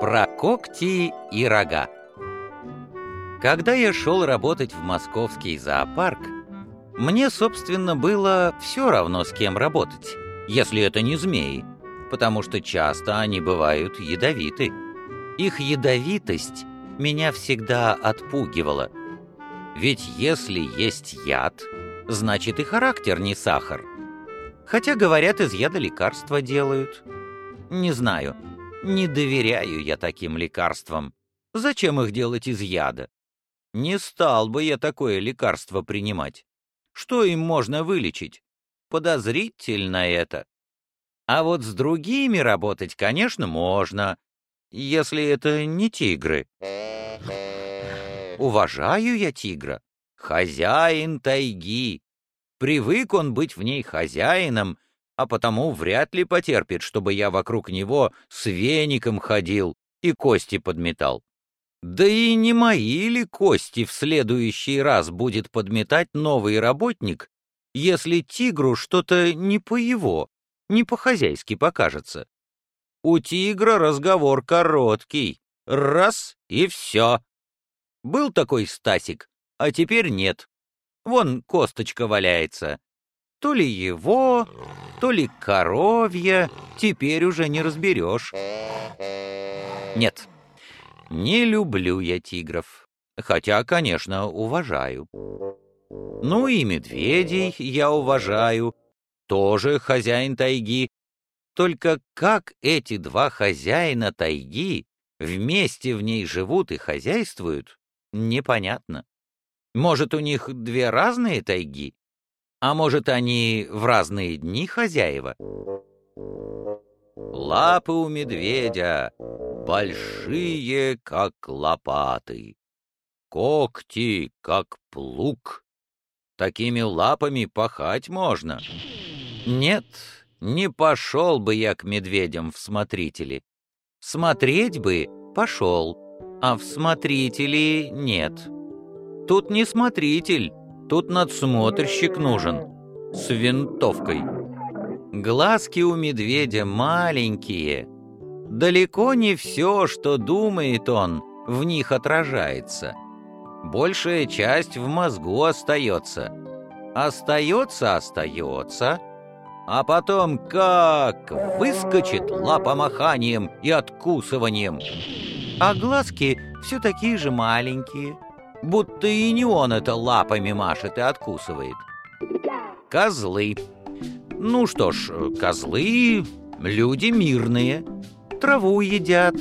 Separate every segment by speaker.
Speaker 1: Про когти и рога Когда я шел работать в московский зоопарк, мне, собственно, было все равно, с кем работать, если это не змеи, потому что часто они бывают ядовиты. Их ядовитость меня всегда отпугивала. Ведь если есть яд, значит и характер не сахар. Хотя, говорят, из яда лекарства делают. Не знаю, не доверяю я таким лекарствам. Зачем их делать из яда? Не стал бы я такое лекарство принимать. Что им можно вылечить? Подозрительно это. А вот с другими работать, конечно, можно, если это не тигры. Уважаю я тигра. Хозяин тайги. Привык он быть в ней хозяином, а потому вряд ли потерпит, чтобы я вокруг него с веником ходил и кости подметал. Да и не мои ли кости в следующий раз будет подметать новый работник, если тигру что-то не по его, не по-хозяйски покажется? У тигра разговор короткий. Раз — и все. Был такой Стасик, а теперь нет. Вон косточка валяется. То ли его, то ли коровья, теперь уже не разберешь. Нет, не люблю я тигров, хотя, конечно, уважаю. Ну и медведей я уважаю, тоже хозяин тайги. Только как эти два хозяина тайги вместе в ней живут и хозяйствуют, непонятно. Может, у них две разные тайги? А может, они в разные дни хозяева? Лапы у медведя большие, как лопаты, когти, как плуг. Такими лапами пахать можно. Нет, не пошел бы я к медведям в смотрители. Смотреть бы пошел, а в смотрители нет. Тут не смотритель, тут надсмотрщик нужен, с винтовкой. Глазки у медведя маленькие. Далеко не все, что думает он, в них отражается. Большая часть в мозгу остается. Остается, остается, а потом как выскочит лапомаханием и откусыванием. А глазки все такие же маленькие, будто и не он это лапами машет и откусывает. Козлы. Ну что ж, козлы — люди мирные, траву едят,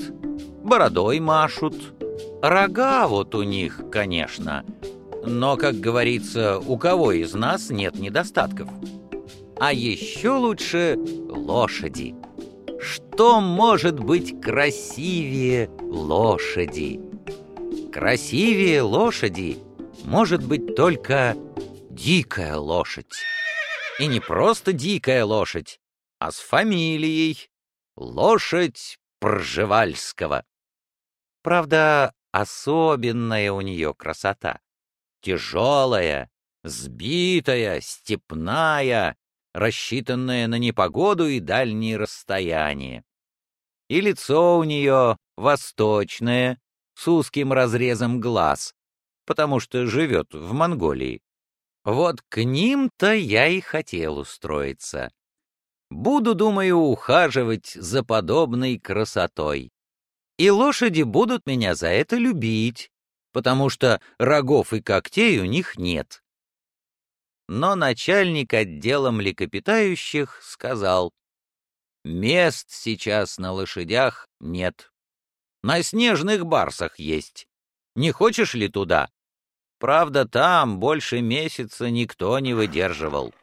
Speaker 1: бородой машут. Рога вот у них, конечно, но, как говорится, у кого из нас нет недостатков. А еще лучше лошади. Что может быть красивее лошади? Красивее лошади может быть только дикая лошадь. И не просто дикая лошадь, а с фамилией лошадь Пржевальского. Правда, особенная у нее красота. Тяжелая, сбитая, степная, рассчитанная на непогоду и дальние расстояния. И лицо у нее восточное, с узким разрезом глаз, потому что живет в Монголии. Вот к ним-то я и хотел устроиться. Буду, думаю, ухаживать за подобной красотой. И лошади будут меня за это любить, потому что рогов и когтей у них нет. Но начальник отдела млекопитающих сказал, «Мест сейчас на лошадях нет. На снежных барсах есть. Не хочешь ли туда?» Правда, там больше месяца никто не выдерживал.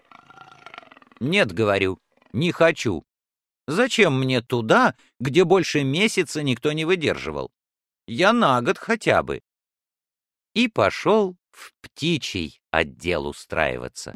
Speaker 1: «Нет, — говорю, — не хочу. Зачем мне туда, где больше месяца никто не выдерживал? Я на год хотя бы». И пошел в птичий отдел устраиваться.